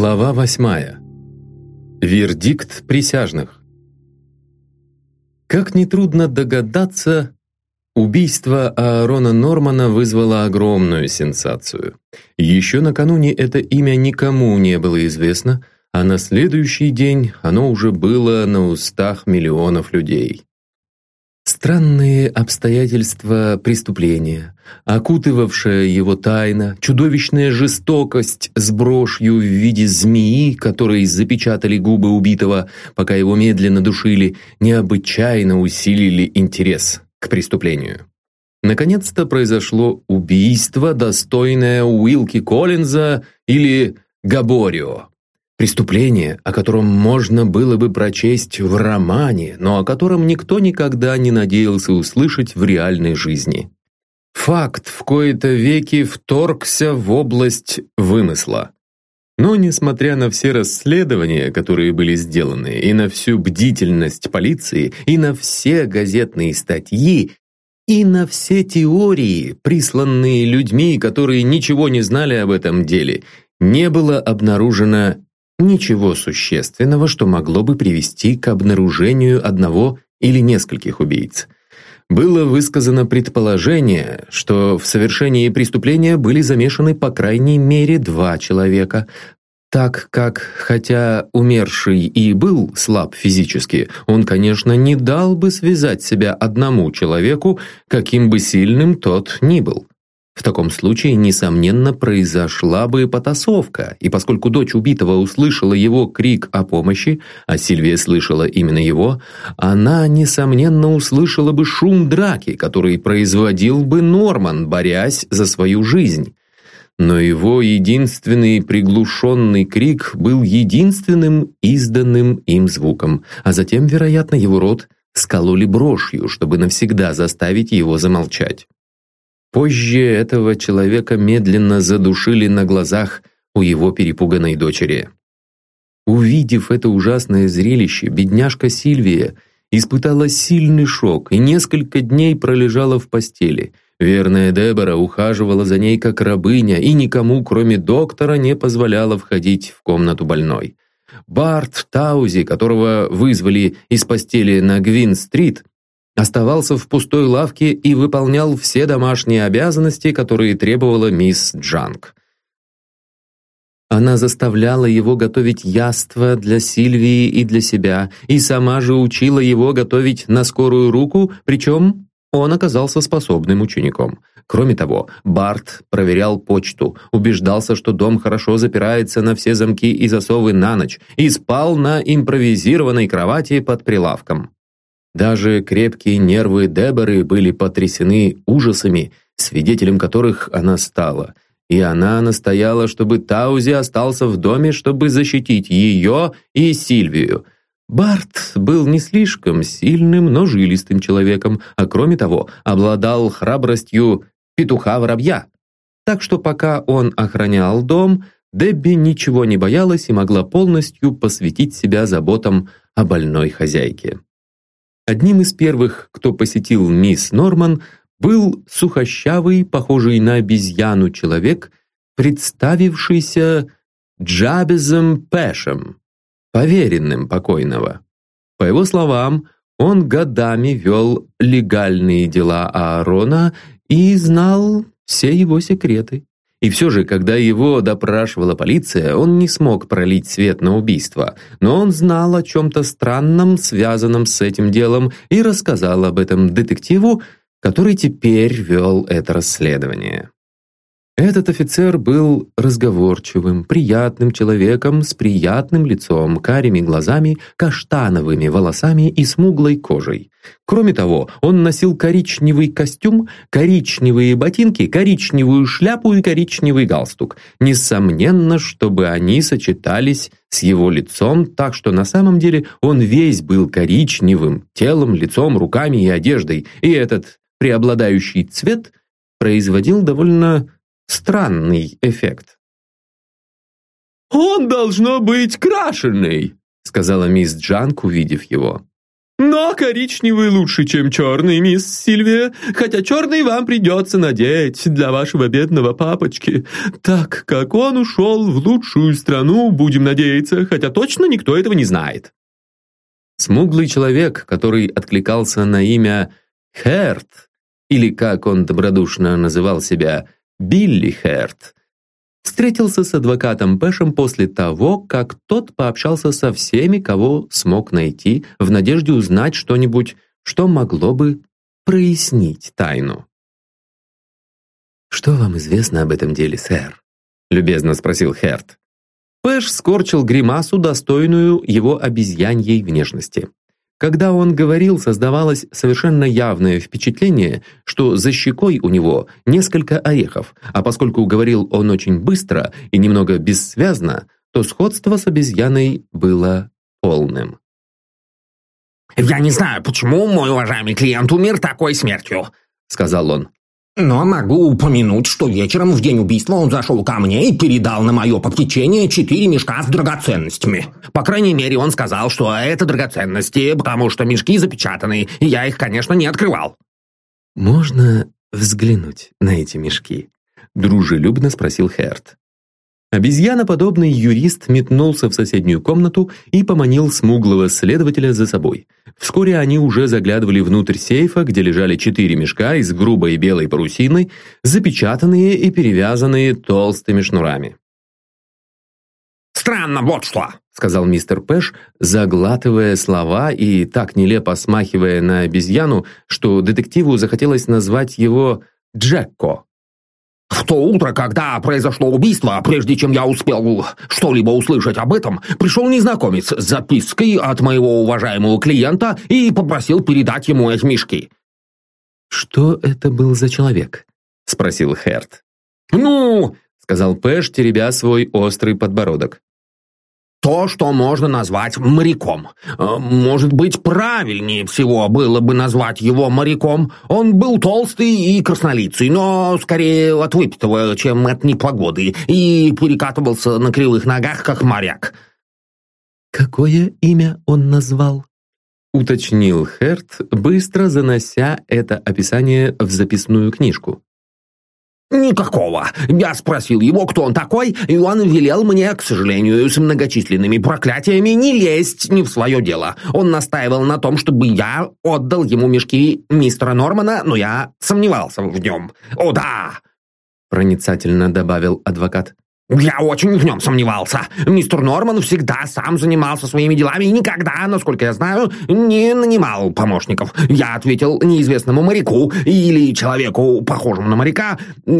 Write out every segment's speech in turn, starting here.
Глава восьмая. Вердикт присяжных. Как нетрудно догадаться, убийство Аарона Нормана вызвало огромную сенсацию. Еще накануне это имя никому не было известно, а на следующий день оно уже было на устах миллионов людей. Странные обстоятельства преступления, окутывавшая его тайна, чудовищная жестокость с брошью в виде змеи, которой запечатали губы убитого, пока его медленно душили, необычайно усилили интерес к преступлению. Наконец-то произошло убийство, достойное Уилки Коллинза или Габорио. Преступление, о котором можно было бы прочесть в романе, но о котором никто никогда не надеялся услышать в реальной жизни. Факт в кои-то веки вторгся в область вымысла. Но, несмотря на все расследования, которые были сделаны, и на всю бдительность полиции, и на все газетные статьи, и на все теории, присланные людьми, которые ничего не знали об этом деле, не было обнаружено Ничего существенного, что могло бы привести к обнаружению одного или нескольких убийц. Было высказано предположение, что в совершении преступления были замешаны по крайней мере два человека, так как, хотя умерший и был слаб физически, он, конечно, не дал бы связать себя одному человеку, каким бы сильным тот ни был. В таком случае, несомненно, произошла бы потасовка, и поскольку дочь убитого услышала его крик о помощи, а Сильвия слышала именно его, она, несомненно, услышала бы шум драки, который производил бы Норман, борясь за свою жизнь. Но его единственный приглушенный крик был единственным изданным им звуком, а затем, вероятно, его рот скололи брошью, чтобы навсегда заставить его замолчать. Позже этого человека медленно задушили на глазах у его перепуганной дочери. Увидев это ужасное зрелище, бедняжка Сильвия испытала сильный шок и несколько дней пролежала в постели. Верная Дебора ухаживала за ней как рабыня и никому, кроме доктора, не позволяла входить в комнату больной. Барт Таузи, которого вызвали из постели на Гвин-стрит, оставался в пустой лавке и выполнял все домашние обязанности, которые требовала мисс Джанг. Она заставляла его готовить яства для Сильвии и для себя, и сама же учила его готовить на скорую руку, причем он оказался способным учеником. Кроме того, Барт проверял почту, убеждался, что дом хорошо запирается на все замки и засовы на ночь, и спал на импровизированной кровати под прилавком. Даже крепкие нервы Деборы были потрясены ужасами, свидетелем которых она стала, и она настояла, чтобы Таузи остался в доме, чтобы защитить ее и Сильвию. Барт был не слишком сильным, но жилистым человеком, а кроме того, обладал храбростью петуха-воробья. Так что пока он охранял дом, Дебби ничего не боялась и могла полностью посвятить себя заботам о больной хозяйке. Одним из первых, кто посетил мисс Норман, был сухощавый, похожий на обезьяну человек, представившийся Джабезом Пэшем, поверенным покойного. По его словам, он годами вел легальные дела Аарона и знал все его секреты. И все же, когда его допрашивала полиция, он не смог пролить свет на убийство, но он знал о чем-то странном, связанном с этим делом, и рассказал об этом детективу, который теперь вел это расследование. Этот офицер был разговорчивым, приятным человеком с приятным лицом, карими глазами, каштановыми волосами и смуглой кожей. Кроме того, он носил коричневый костюм, коричневые ботинки, коричневую шляпу и коричневый галстук. Несомненно, чтобы они сочетались с его лицом, так что на самом деле он весь был коричневым, телом, лицом, руками и одеждой, и этот преобладающий цвет производил довольно странный эффект. «Он должно быть крашеный», — сказала мисс Джанк, увидев его. Но коричневый лучше, чем черный, мисс Сильвия, хотя черный вам придется надеть для вашего бедного папочки, так как он ушел в лучшую страну, будем надеяться, хотя точно никто этого не знает». Смуглый человек, который откликался на имя Херт, или, как он добродушно называл себя, Билли Херт, встретился с адвокатом Пэшем после того, как тот пообщался со всеми, кого смог найти, в надежде узнать что-нибудь, что могло бы прояснить тайну. «Что вам известно об этом деле, сэр?» — любезно спросил Херт. Пэш скорчил гримасу, достойную его обезьяньей внешности. Когда он говорил, создавалось совершенно явное впечатление, что за щекой у него несколько орехов, а поскольку говорил он очень быстро и немного бессвязно, то сходство с обезьяной было полным. «Я не знаю, почему мой уважаемый клиент умер такой смертью», — сказал он. Но могу упомянуть, что вечером в день убийства он зашел ко мне и передал на мое попечение четыре мешка с драгоценностями. По крайней мере, он сказал, что это драгоценности, потому что мешки запечатаны, и я их, конечно, не открывал. «Можно взглянуть на эти мешки?» — дружелюбно спросил Херт. Обезьяноподобный юрист метнулся в соседнюю комнату и поманил смуглого следователя за собой. Вскоре они уже заглядывали внутрь сейфа, где лежали четыре мешка из грубой белой парусины, запечатанные и перевязанные толстыми шнурами. «Странно, вот что!» — сказал мистер Пэш, заглатывая слова и так нелепо смахивая на обезьяну, что детективу захотелось назвать его Джекко. В то утро, когда произошло убийство, прежде чем я успел что-либо услышать об этом, пришел незнакомец с запиской от моего уважаемого клиента и попросил передать ему эти мешки. «Что это был за человек?» — спросил Херт. «Ну...» — сказал Пэш, теребя свой острый подбородок то, что можно назвать моряком. Э, может быть, правильнее всего было бы назвать его моряком. Он был толстый и краснолицый, но скорее от выпитого, чем от непогоды, и перекатывался на кривых ногах, как моряк. «Какое имя он назвал?» — уточнил Херт, быстро занося это описание в записную книжку. «Никакого. Я спросил его, кто он такой, и он велел мне, к сожалению, с многочисленными проклятиями не лезть не в свое дело. Он настаивал на том, чтобы я отдал ему мешки мистера Нормана, но я сомневался в нем. О, да!» Проницательно добавил адвокат. Я очень в нем сомневался. Мистер Норман всегда сам занимался своими делами и никогда, насколько я знаю, не нанимал помощников. Я ответил неизвестному моряку или человеку, похожему на моряка,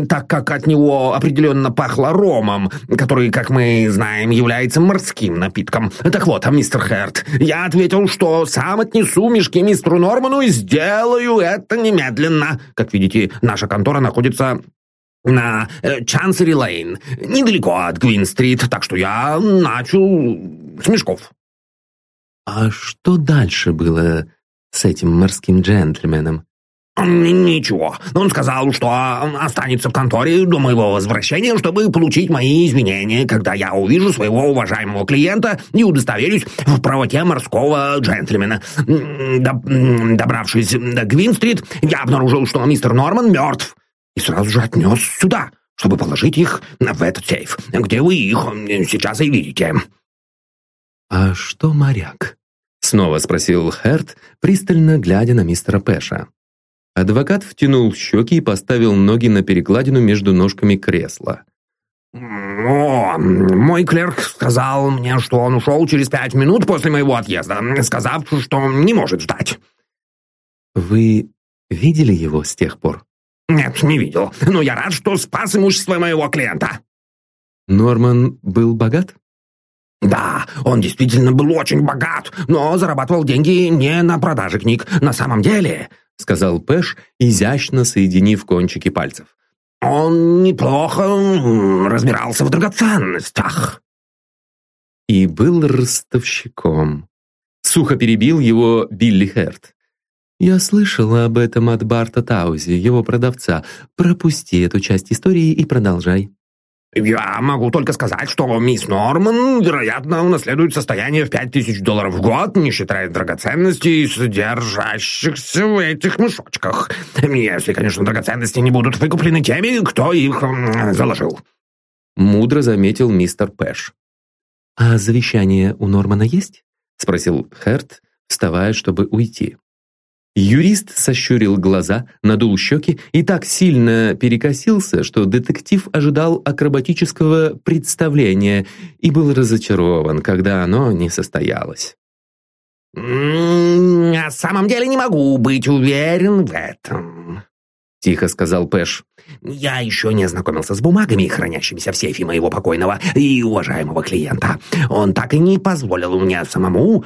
так как от него определенно пахло ромом, который, как мы знаем, является морским напитком. Так вот, мистер Херт, я ответил, что сам отнесу мешки мистеру Норману и сделаю это немедленно. Как видите, наша контора находится на э, Чансери-Лейн, недалеко от Гвин-стрит, так что я начал с мешков». «А что дальше было с этим морским джентльменом?» «Ничего. Он сказал, что останется в конторе до моего возвращения, чтобы получить мои извинения, когда я увижу своего уважаемого клиента и удостоверюсь в правоте морского джентльмена. Добравшись до Гвин-стрит, я обнаружил, что мистер Норман мертв и сразу же отнес сюда, чтобы положить их в этот сейф, где вы их сейчас и видите». «А что моряк?» — снова спросил Херт, пристально глядя на мистера Пэша. Адвокат втянул щеки и поставил ноги на перекладину между ножками кресла. «О, мой клерк сказал мне, что он ушел через пять минут после моего отъезда, сказав, что не может ждать». «Вы видели его с тех пор?» «Нет, не видел. Но я рад, что спас имущество моего клиента». «Норман был богат?» «Да, он действительно был очень богат, но зарабатывал деньги не на продаже книг. На самом деле...» — сказал Пэш, изящно соединив кончики пальцев. «Он неплохо разбирался в драгоценностях». «И был ростовщиком», — сухо перебил его Билли Херт. «Я слышала об этом от Барта Таузи, его продавца. Пропусти эту часть истории и продолжай». Я могу только сказать, что мисс Норман, вероятно, унаследует состояние в пять тысяч долларов в год, не считая драгоценностей, содержащихся в этих мешочках. Если, конечно, драгоценности не будут выкуплены теми, кто их заложил. Мудро заметил мистер Пэш. «А завещание у Нормана есть?» — спросил Херт, вставая, чтобы уйти. Юрист сощурил глаза, надул щеки и так сильно перекосился, что детектив ожидал акробатического представления и был разочарован, когда оно не состоялось. «На самом деле не могу быть уверен в этом», — тихо сказал Пэш. «Я еще не ознакомился с бумагами, хранящимися в сейфе моего покойного и уважаемого клиента. Он так и не позволил мне самому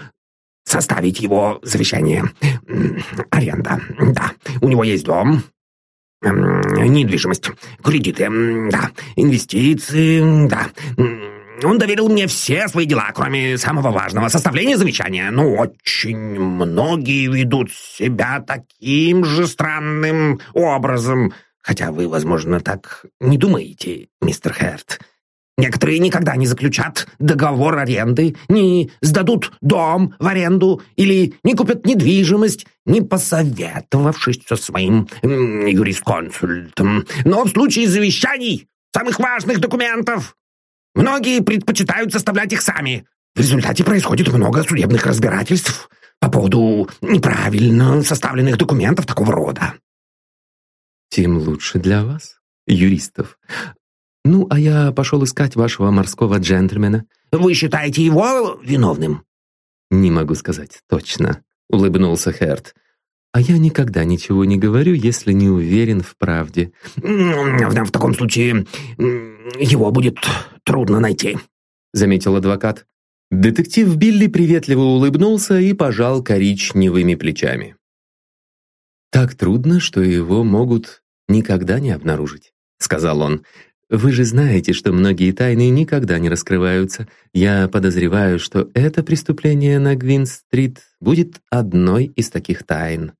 составить его завещание. Аренда, да. У него есть дом, недвижимость, кредиты, да, инвестиции, да. Он доверил мне все свои дела, кроме самого важного — составления завещания. Ну, очень многие ведут себя таким же странным образом. Хотя вы, возможно, так не думаете, мистер Херт. Некоторые никогда не заключат договор аренды, не сдадут дом в аренду или не купят недвижимость, не посоветовавшись со своим юрисконсультом. Но в случае завещаний, самых важных документов, многие предпочитают составлять их сами. В результате происходит много судебных разбирательств по поводу неправильно составленных документов такого рода. Тем лучше для вас, юристов. «Ну, а я пошел искать вашего морского джентльмена». «Вы считаете его виновным?» «Не могу сказать точно», — улыбнулся Херт. «А я никогда ничего не говорю, если не уверен в правде». «В таком случае его будет трудно найти», — заметил адвокат. Детектив Билли приветливо улыбнулся и пожал коричневыми плечами. «Так трудно, что его могут никогда не обнаружить», — сказал он. Вы же знаете, что многие тайны никогда не раскрываются. Я подозреваю, что это преступление на Гвин-стрит будет одной из таких тайн.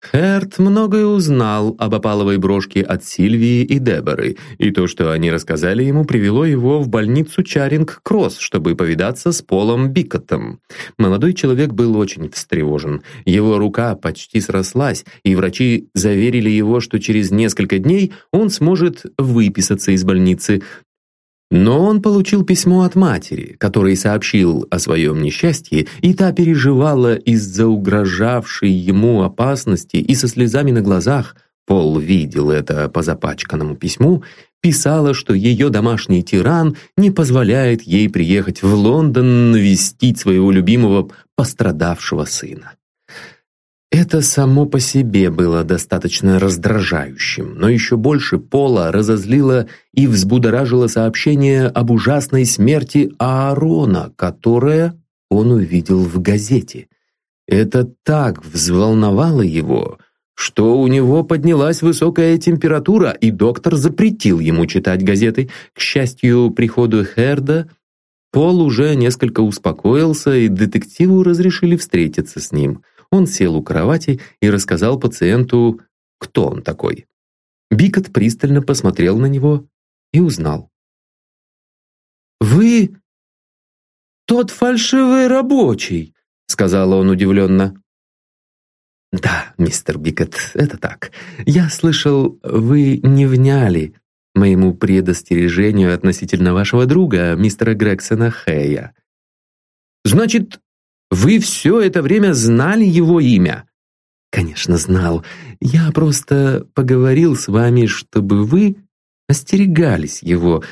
Херт многое узнал об опаловой брошке от Сильвии и Деборы, и то, что они рассказали ему, привело его в больницу Чаринг-Кросс, чтобы повидаться с Полом Бикотом. Молодой человек был очень встревожен. Его рука почти срослась, и врачи заверили его, что через несколько дней он сможет выписаться из больницы, но он получил письмо от матери, который сообщил о своем несчастье, и та переживала из-за угрожавшей ему опасности и со слезами на глазах, Пол видел это по запачканному письму, писала, что ее домашний тиран не позволяет ей приехать в Лондон навестить своего любимого пострадавшего сына. Это само по себе было достаточно раздражающим, но еще больше Пола разозлило и взбудоражило сообщение об ужасной смерти Аарона, которое он увидел в газете. Это так взволновало его, что у него поднялась высокая температура, и доктор запретил ему читать газеты. К счастью, приходу Херда Пол уже несколько успокоился, и детективу разрешили встретиться с ним – он сел у кровати и рассказал пациенту, кто он такой. Бикот пристально посмотрел на него и узнал. «Вы тот фальшивый рабочий», — сказал он удивленно. «Да, мистер Бикот, это так. Я слышал, вы не вняли моему предостережению относительно вашего друга, мистера Грексона Хэя». «Значит, вы все это время знали его имя?» «Конечно, знал. Я просто поговорил с вами, чтобы вы остерегались его.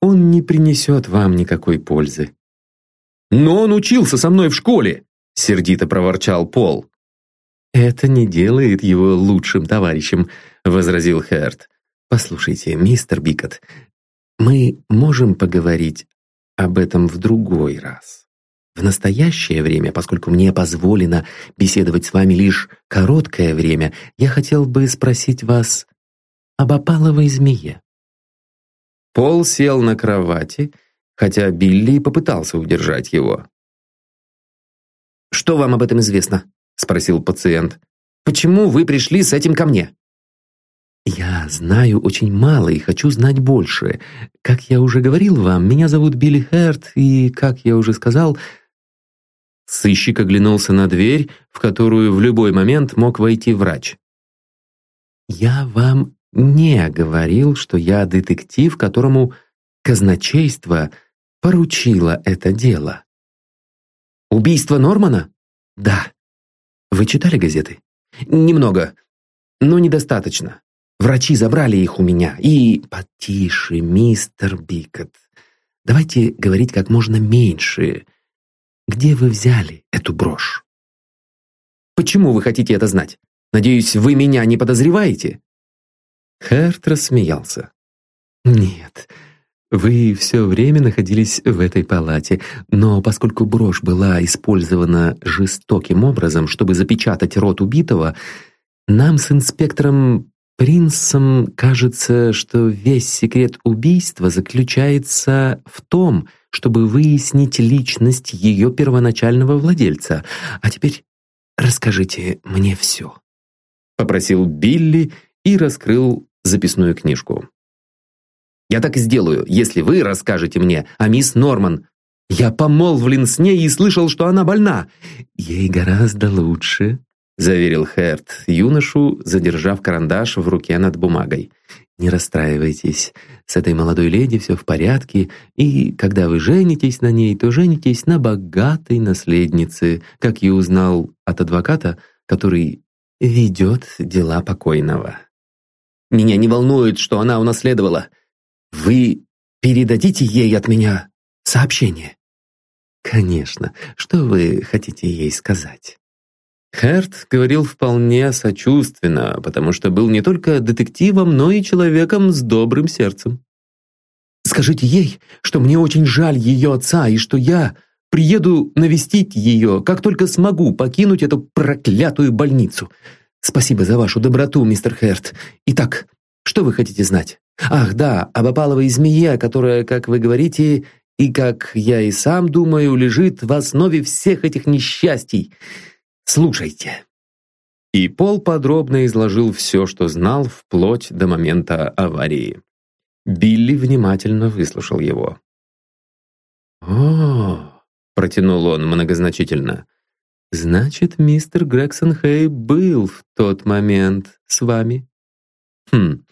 Он не принесет вам никакой пользы». «Но он учился со мной в школе!» — сердито проворчал Пол. «Это не делает его лучшим товарищем», — возразил Херт. «Послушайте, мистер Бикот, мы можем поговорить об этом в другой раз». В настоящее время, поскольку мне позволено беседовать с вами лишь короткое время, я хотел бы спросить вас об опаловой змее». Пол сел на кровати, хотя Билли попытался удержать его. «Что вам об этом известно?» — спросил пациент. «Почему вы пришли с этим ко мне?» «Я знаю очень мало и хочу знать больше. Как я уже говорил вам, меня зовут Билли Херт, и, как я уже сказал...» Сыщик оглянулся на дверь, в которую в любой момент мог войти врач. «Я вам не говорил, что я детектив, которому казначейство поручило это дело». «Убийство Нормана?» «Да». «Вы читали газеты?» «Немного, но недостаточно. Врачи забрали их у меня, и...» «Потише, мистер Бикот. Давайте говорить как можно меньше. Где вы взяли эту брошь?» «Почему вы хотите это знать? Надеюсь, вы меня не подозреваете?» Херт рассмеялся. «Нет, вы все время находились в этой палате, но поскольку брошь была использована жестоким образом, чтобы запечатать рот убитого, нам с инспектором Принцем кажется, что весь секрет убийства заключается в том, чтобы выяснить личность ее первоначального владельца. А теперь расскажите мне все. Попросил Билли и раскрыл записную книжку. «Я так и сделаю, если вы расскажете мне о мисс Норман. Я помолвлен с ней и слышал, что она больна. Ей гораздо лучше, заверил Херт юношу, задержав карандаш в руке над бумагой. «Не расстраивайтесь, с этой молодой леди все в порядке, и когда вы женитесь на ней, то женитесь на богатой наследнице, как я узнал от адвоката, который ведет дела покойного». «Меня не волнует, что она унаследовала. Вы передадите ей от меня сообщение?» «Конечно. Что вы хотите ей сказать?» Херт говорил вполне сочувственно, потому что был не только детективом, но и человеком с добрым сердцем. «Скажите ей, что мне очень жаль ее отца, и что я приеду навестить ее, как только смогу покинуть эту проклятую больницу. Спасибо за вашу доброту, мистер Херт. Итак, что вы хотите знать? Ах, да, об опаловой змее, которая, как вы говорите, и как я и сам думаю, лежит в основе всех этих несчастий». Слушайте». И Пол подробно изложил все, что знал, вплоть до момента аварии. Билли внимательно выслушал его. «О, — протянул он многозначительно, — значит, мистер Грегсон Хей был в тот момент с вами? Хм,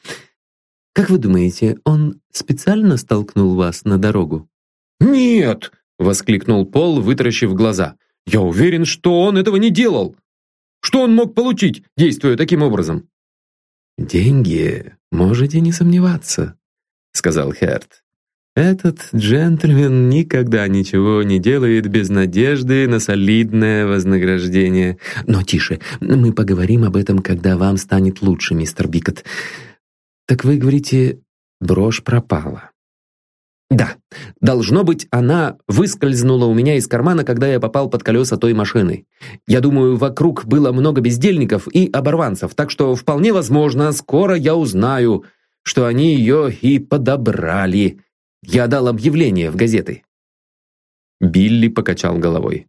как вы думаете, он специально столкнул вас на дорогу?» «Нет!» — воскликнул Пол, вытаращив глаза. Я уверен, что он этого не делал. Что он мог получить, действуя таким образом? «Деньги, можете не сомневаться», — сказал Херт. «Этот джентльмен никогда ничего не делает без надежды на солидное вознаграждение. Но тише, мы поговорим об этом, когда вам станет лучше, мистер Бикот. Так вы говорите, брошь пропала. Да, должно быть, она выскользнула у меня из кармана, когда я попал под колеса той машины. Я думаю, вокруг было много бездельников и оборванцев, так что вполне возможно, скоро я узнаю, что они ее и подобрали. Я дал объявление в газеты. Билли покачал головой.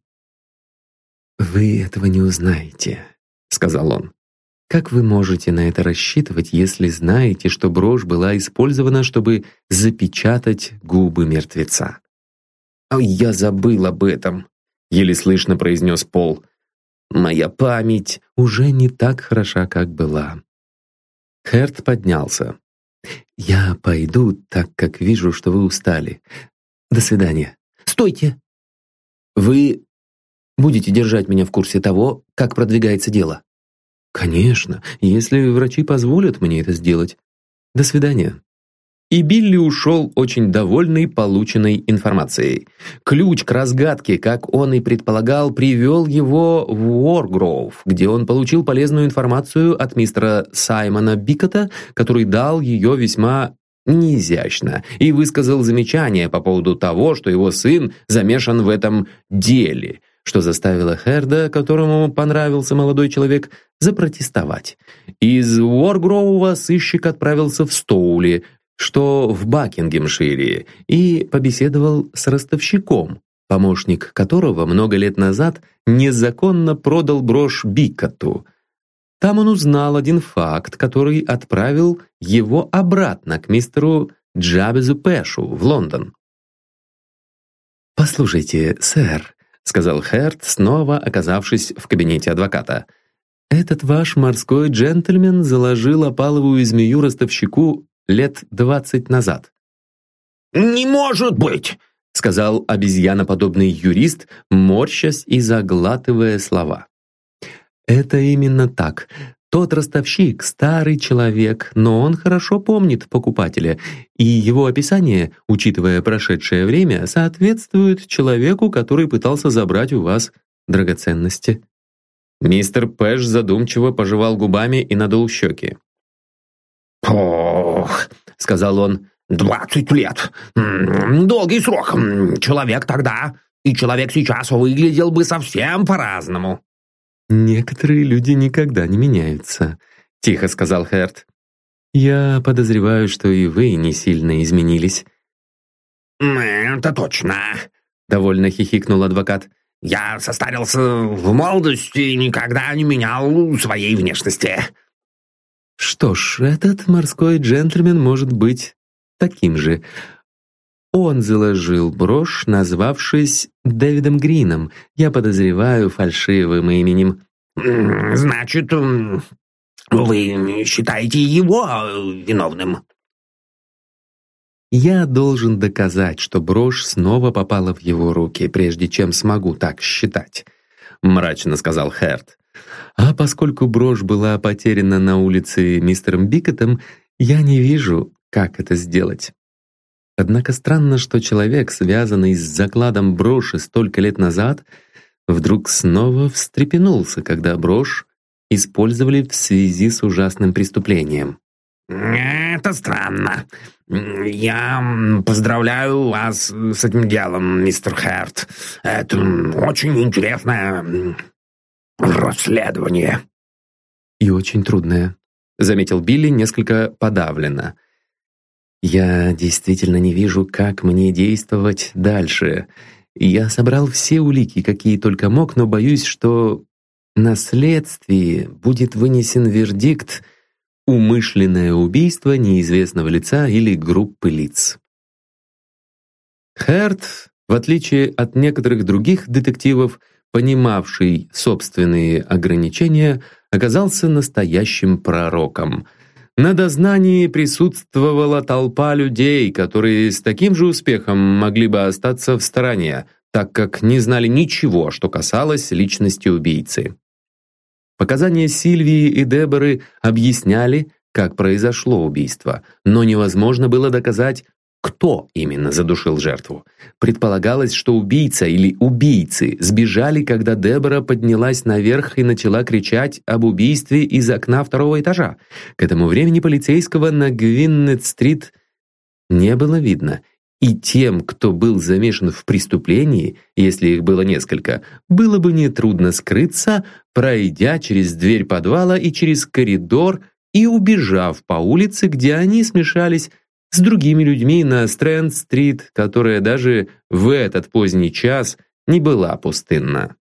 «Вы этого не узнаете», — сказал он. Как вы можете на это рассчитывать, если знаете, что брошь была использована, чтобы запечатать губы мертвеца? «А я забыл об этом», — еле слышно произнес Пол. «Моя память уже не так хороша, как была». Херт поднялся. «Я пойду, так как вижу, что вы устали. До свидания». «Стойте! Вы будете держать меня в курсе того, как продвигается дело?» «Конечно, если врачи позволят мне это сделать. До свидания». И Билли ушел очень довольный полученной информацией. Ключ к разгадке, как он и предполагал, привел его в Уоргроув, где он получил полезную информацию от мистера Саймона Бикота, который дал ее весьма неизящно и высказал замечание по поводу того, что его сын замешан в этом деле – что заставило Херда, которому понравился молодой человек, запротестовать. Из Уоргроува сыщик отправился в Стоули, что в Бакингемшире, и побеседовал с ростовщиком, помощник которого много лет назад незаконно продал брошь Бикоту. Там он узнал один факт, который отправил его обратно к мистеру Джабезу Пэшу в Лондон. «Послушайте, сэр», — сказал Херт, снова оказавшись в кабинете адвоката, «этот ваш морской джентльмен заложил опаловую змею ростовщику лет двадцать назад». «Не может быть!» — сказал обезьяноподобный юрист, морщась и заглатывая слова. «Это именно так. Тот ростовщик — старый человек, но он хорошо помнит покупателя, и его описание, учитывая прошедшее время, соответствует человеку, который пытался забрать у вас драгоценности». Мистер Пэш задумчиво пожевал губами и надул щеки. «Ох», — сказал он, «Двадцать лет. Долгий срок. Человек тогда и человек сейчас выглядел бы совсем по-разному». «Некоторые люди никогда не меняются», — тихо сказал Херт. «Я подозреваю, что и вы не сильно изменились». «Это точно», — довольно хихикнул адвокат. «Я состарился в молодости и никогда не менял своей внешности». «Что ж, этот морской джентльмен может быть таким же. Он заложил брошь, назвавшись Дэвидом Грином, я подозреваю, фальшивым именем. «Значит, вы считаете его виновным?» Я должен доказать, что брошь снова попала в его руки, прежде чем смогу так считать, мрачно сказал Херт. А поскольку брошь была потеряна на улице мистером Бикотом, я не вижу, как это сделать. Однако странно, что человек, связанный с закладом броши столько лет назад, вдруг снова встрепенулся, когда брошь использовали в связи с ужасным преступлением. «Это странно. Я поздравляю вас с этим делом, мистер Херт. Это очень интересное расследование». «И очень трудное», — заметил Билли несколько подавленно. Я действительно не вижу, как мне действовать дальше. Я собрал все улики, какие только мог, но боюсь, что на следствии будет вынесен вердикт «умышленное убийство неизвестного лица или группы лиц». Херт, в отличие от некоторых других детективов, понимавший собственные ограничения, оказался настоящим пророком — на дознании присутствовала толпа людей, которые с таким же успехом могли бы остаться в стороне, так как не знали ничего, что касалось личности убийцы. Показания Сильвии и Деборы объясняли, как произошло убийство, но невозможно было доказать, кто именно задушил жертву. Предполагалось, что убийца или убийцы сбежали, когда Дебора поднялась наверх и начала кричать об убийстве из окна второго этажа. К этому времени полицейского на Гвиннет-стрит не было видно, и тем, кто был замешан в преступлении, если их было несколько, было бы нетрудно скрыться, пройдя через дверь подвала и через коридор и убежав по улице, где они смешались с другими людьми на Стрэнд-стрит, которая даже в этот поздний час не была пустынна.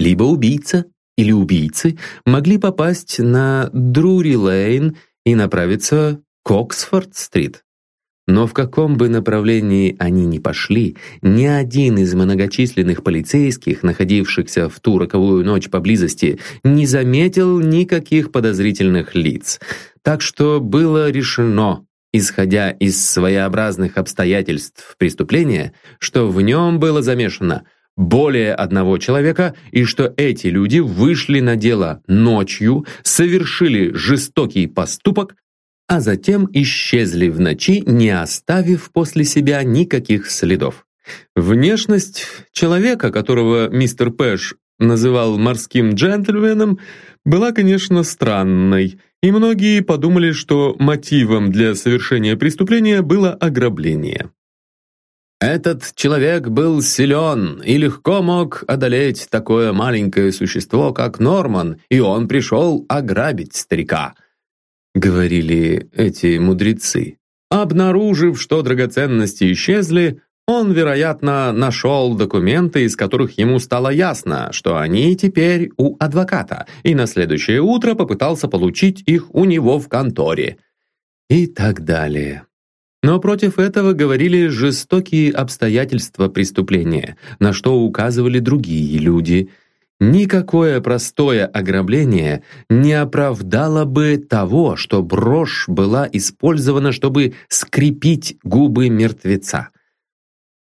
Либо убийца или убийцы могли попасть на Друри-Лейн и направиться к Оксфорд-стрит. Но в каком бы направлении они ни пошли, ни один из многочисленных полицейских, находившихся в ту роковую ночь поблизости, не заметил никаких подозрительных лиц. Так что было решено исходя из своеобразных обстоятельств преступления, что в нем было замешано более одного человека и что эти люди вышли на дело ночью, совершили жестокий поступок, а затем исчезли в ночи, не оставив после себя никаких следов. Внешность человека, которого мистер Пэш называл морским джентльменом, была, конечно, странной – и многие подумали, что мотивом для совершения преступления было ограбление. Этот человек был силен и легко мог одолеть такое маленькое существо, как Норман, и он пришел ограбить старика, говорили эти мудрецы. Обнаружив, что драгоценности исчезли, Он, вероятно, нашел документы, из которых ему стало ясно, что они теперь у адвоката, и на следующее утро попытался получить их у него в конторе. И так далее. Но против этого говорили жестокие обстоятельства преступления, на что указывали другие люди. Никакое простое ограбление не оправдало бы того, что брошь была использована, чтобы скрепить губы мертвеца.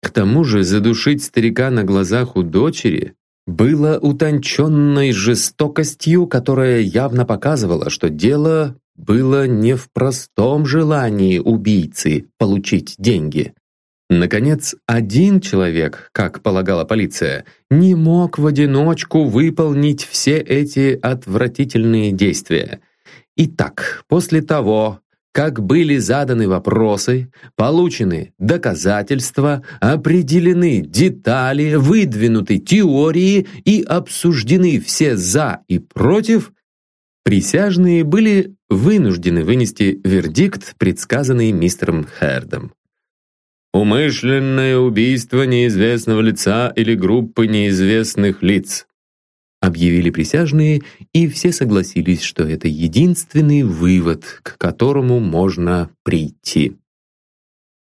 К тому же задушить старика на глазах у дочери было утонченной жестокостью, которая явно показывала, что дело было не в простом желании убийцы получить деньги. Наконец, один человек, как полагала полиция, не мог в одиночку выполнить все эти отвратительные действия. Итак, после того, как были заданы вопросы, получены доказательства, определены детали, выдвинуты теории и обсуждены все «за» и «против», присяжные были вынуждены вынести вердикт, предсказанный мистером Хердом. «Умышленное убийство неизвестного лица или группы неизвестных лиц», объявили присяжные, и все согласились, что это единственный вывод, к которому можно прийти.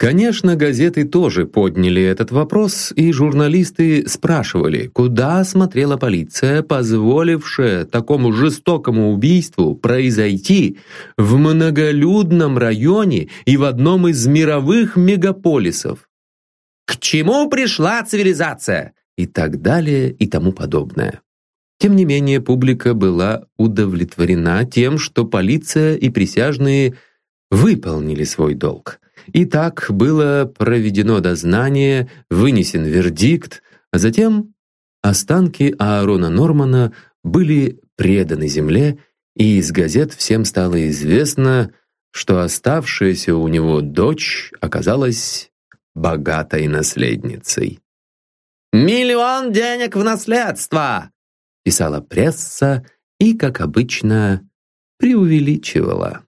Конечно, газеты тоже подняли этот вопрос, и журналисты спрашивали, куда смотрела полиция, позволившая такому жестокому убийству произойти в многолюдном районе и в одном из мировых мегаполисов. К чему пришла цивилизация? И так далее, и тому подобное. Тем не менее, публика была удовлетворена тем, что полиция и присяжные выполнили свой долг. И так было проведено дознание, вынесен вердикт, а затем останки Аарона Нормана были преданы земле, и из газет всем стало известно, что оставшаяся у него дочь оказалась богатой наследницей. «Миллион денег в наследство!» Писала пресса и, как обычно, преувеличивала.